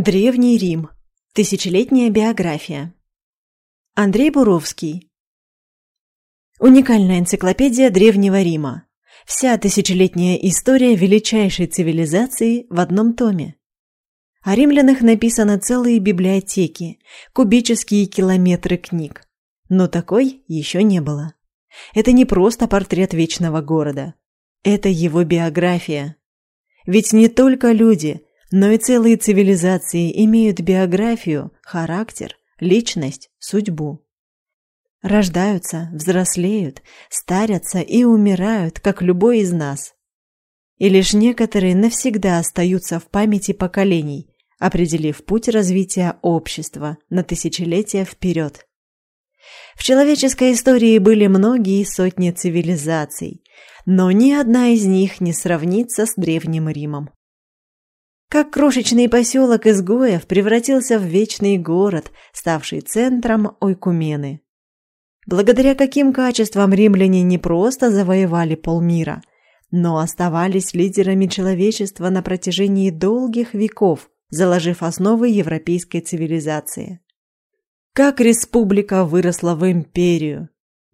Древний Рим. Тысячелетняя биография. Андрей Буровский. Уникальная энциклопедия Древнего Рима. Вся тысячелетняя история величайшей цивилизации в одном томе. О римлянах написаны целые библиотеки, кубические километры книг. Но такой еще не было. Это не просто портрет вечного города. Это его биография. Ведь не только люди – но и целые цивилизации имеют биографию, характер, личность, судьбу. Рождаются, взрослеют, старятся и умирают, как любой из нас. И лишь некоторые навсегда остаются в памяти поколений, определив путь развития общества на тысячелетия вперед. В человеческой истории были многие сотни цивилизаций, но ни одна из них не сравнится с Древним Римом. Как крошечный поселок изгоев превратился в вечный город, ставший центром Ойкумены. Благодаря каким качествам римляне не просто завоевали полмира, но оставались лидерами человечества на протяжении долгих веков, заложив основы европейской цивилизации. Как республика выросла в империю?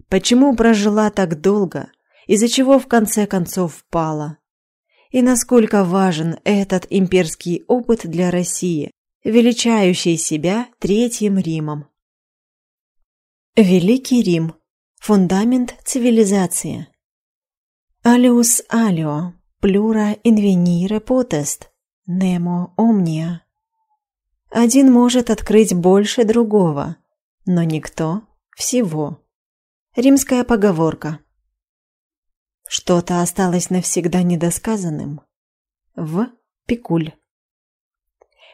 Почему прожила так долго? Из-за чего в конце концов пала? И насколько важен этот имперский опыт для России, величающей себя Третьим Римом. Великий Рим. Фундамент цивилизации. Алиус алио, плюра инвенире потест, немо омния. Один может открыть больше другого, но никто всего. Римская поговорка. Что-то осталось навсегда недосказанным. В. Пикуль.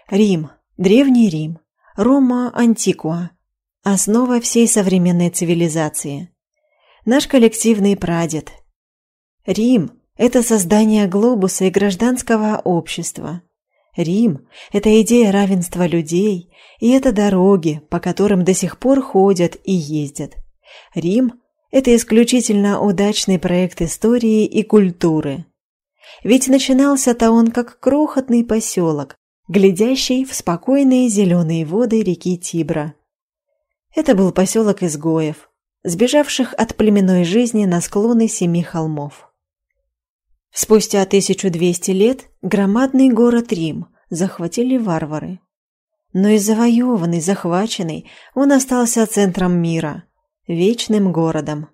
Рим. Древний Рим. Рома Антикуа. Основа всей современной цивилизации. Наш коллективный прадед. Рим – это создание глобуса и гражданского общества. Рим – это идея равенства людей, и это дороги, по которым до сих пор ходят и ездят. Рим это исключительно удачный проект истории и культуры. Ведь начинался-то он как крохотный поселок, глядящий в спокойные зеленые воды реки Тибра. Это был поселок изгоев, сбежавших от племенной жизни на склоны семи холмов. Спустя 1200 лет громадный город Рим захватили варвары. Но и завоеванный, захваченный, он остался центром мира – вечным городом.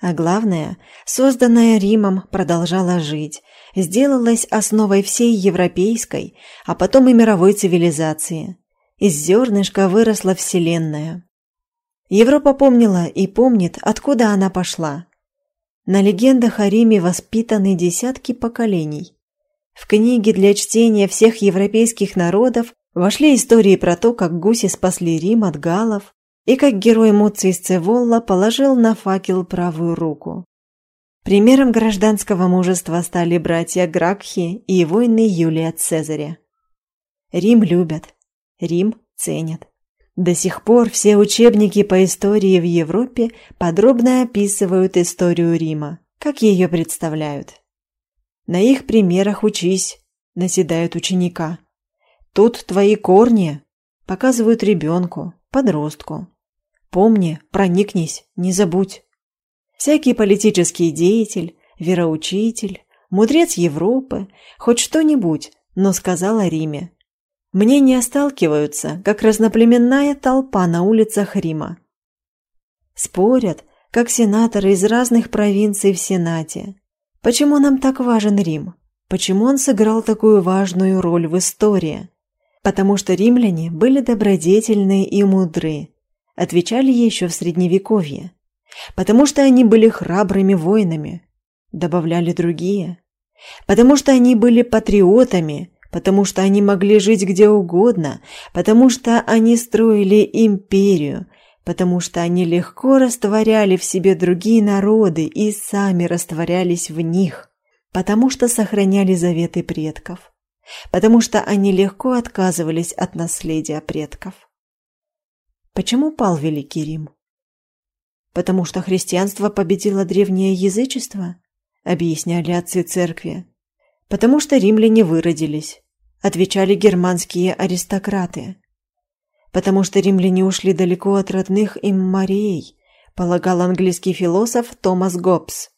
А главное, созданная Римом продолжала жить, сделалась основой всей европейской, а потом и мировой цивилизации. Из зернышка выросла Вселенная. Европа помнила и помнит, откуда она пошла. На легендах о Риме воспитаны десятки поколений. В книге для чтения всех европейских народов вошли истории про то, как гуси спасли Рим от галлов, и как герой Муций Сцеволла положил на факел правую руку. Примером гражданского мужества стали братья Гракхи и воины Юлия Цезаря. Рим любят, Рим ценят. До сих пор все учебники по истории в Европе подробно описывают историю Рима, как ее представляют. На их примерах учись, наседают ученика. Тут твои корни, показывают ребенку, подростку. Помни, проникнись, не забудь. Всякий политический деятель, вероучитель, мудрец Европы, хоть что-нибудь, но сказал о Риме. Мнения сталкиваются, как разноплеменная толпа на улицах Рима. Спорят, как сенаторы из разных провинций в Сенате. Почему нам так важен Рим? Почему он сыграл такую важную роль в истории? Потому что римляне были добродетельны и мудры, отвечали еще в средневековье, потому что они были храбрыми воинами, добавляли другие, потому что они были патриотами, потому что они могли жить где угодно, потому что они строили империю, потому что они легко растворяли в себе другие народы и сами растворялись в них, потому что сохраняли заветы предков, потому что они легко отказывались от наследия предков. Почему пал Великий Рим? Потому что христианство победило древнее язычество, объясняли отцы церкви. Потому что римляне выродились, отвечали германские аристократы. Потому что римляне ушли далеко от родных им морей, полагал английский философ Томас Гоббс.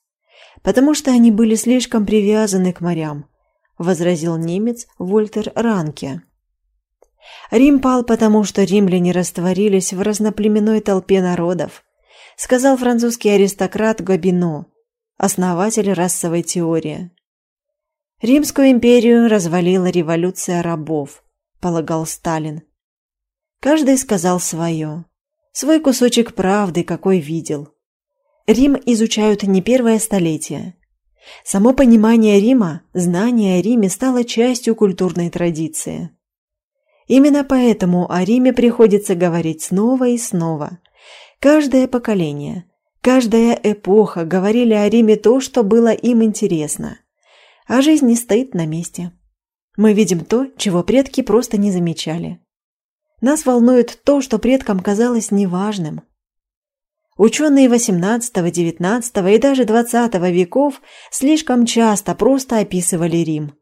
Потому что они были слишком привязаны к морям, возразил немец Вольтер Ранке. Рим пал потому, что римляне растворились в разноплеменной толпе народов, сказал французский аристократ Гобино, основатель расовой теории. Римскую империю развалила революция рабов, полагал Сталин. Каждый сказал свое, свой кусочек правды, какой видел. Рим изучают не первое столетие. Само понимание Рима, знание о Риме стало частью культурной традиции. Именно поэтому о Риме приходится говорить снова и снова. Каждое поколение, каждая эпоха говорили о Риме то, что было им интересно. А жизнь не стоит на месте. Мы видим то, чего предки просто не замечали. Нас волнует то, что предкам казалось неважным. Ученые XVIII, XIX и даже XX веков слишком часто просто описывали Рим.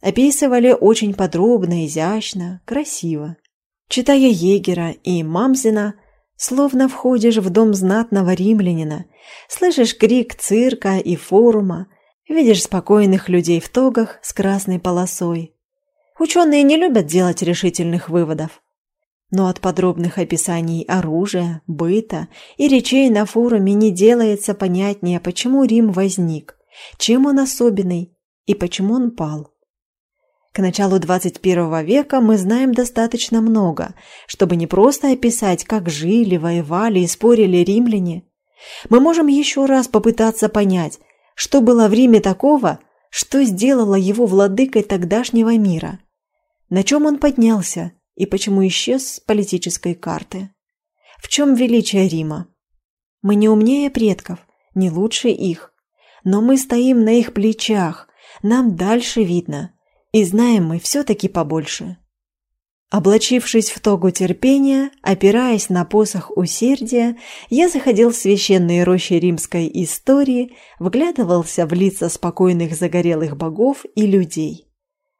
Описывали очень подробно, изящно, красиво. Читая Егера и Мамзина, словно входишь в дом знатного римлянина, слышишь крик цирка и форума, видишь спокойных людей в тогах с красной полосой. Ученые не любят делать решительных выводов. Но от подробных описаний оружия, быта и речей на форуме не делается понятнее, почему Рим возник, чем он особенный и почему он пал. К началу 21 века мы знаем достаточно много, чтобы не просто описать, как жили, воевали и спорили римляне. Мы можем еще раз попытаться понять, что было в Риме такого, что сделало его владыкой тогдашнего мира. На чем он поднялся и почему исчез с политической карты. В чем величие Рима? Мы не умнее предков, не лучше их, но мы стоим на их плечах, нам дальше видно – и знаем мы все-таки побольше. Облачившись в тогу терпения, опираясь на посох усердия, я заходил в священные рощи римской истории, вглядывался в лица спокойных загорелых богов и людей.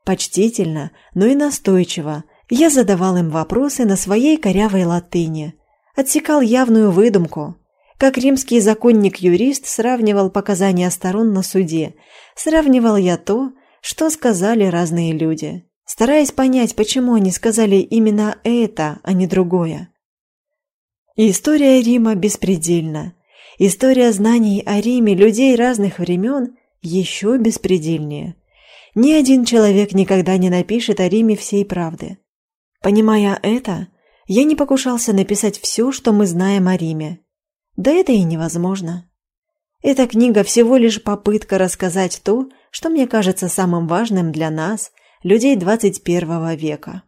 Почтительно, но и настойчиво я задавал им вопросы на своей корявой латыни, отсекал явную выдумку, как римский законник-юрист сравнивал показания сторон на суде, сравнивал я то, что сказали разные люди, стараясь понять, почему они сказали именно это, а не другое. История Рима беспредельна. История знаний о Риме людей разных времен еще беспредельнее. Ни один человек никогда не напишет о Риме всей правды. Понимая это, я не покушался написать все, что мы знаем о Риме. Да это и невозможно. Эта книга всего лишь попытка рассказать то, что мне кажется самым важным для нас, людей 21 века.